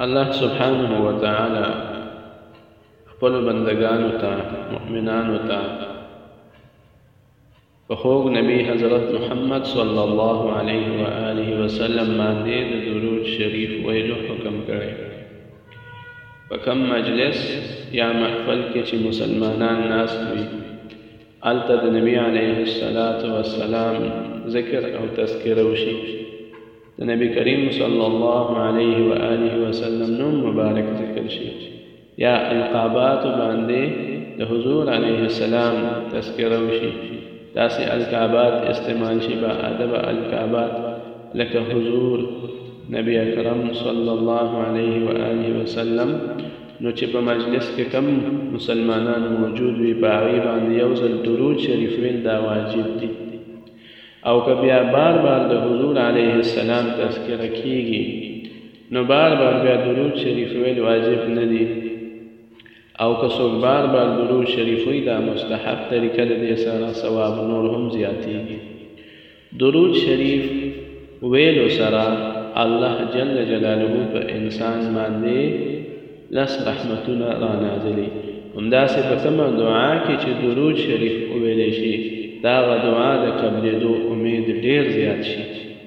الله سبحانه وتعالى خپل بندگانو ته مؤمنانو ته خوږ نبی حضرت محمد صلی الله علیه و آله وسلم باندې د درود شریف ویلو حکم کړی په کم مجلس یا محفل کې چې مسلمانان ناست وي هلته د نبی علیه الصلاة والسلام ذکر أو تذکره وشي نبی کریم صلی الله علیه و آله وسلم نوم مبارک ذکر شي. یا القابات باندې د حضور علیه السلام تذکره وشي. داسې القابات استعمال شي با ادب القابات. لکه حضور نبی اکرم صلی الله علیه و آله وسلم. نو چې په مجلس کې کم مسلمانان موجود وي په هغې باندې یو ځل درود شریف ویل دا واجب دي. او که بیا بار بار د حضور علیه السلام تذکره کیږي نو بار بار بیا درود شریف ویل واجب نه دي. او که څوک بار بار درود شریف وایي دا مستحب طریقه د دې سره ثواب نور هم زیاتېږي درود شریف ویلو سره الله جل جلاله په انسان باندې لس رحمتونه را نازلي. همداسې په کومه دعا کې چې درود شریف وویلی شي دا دعا د قبلېدو امید ډیر زیات شي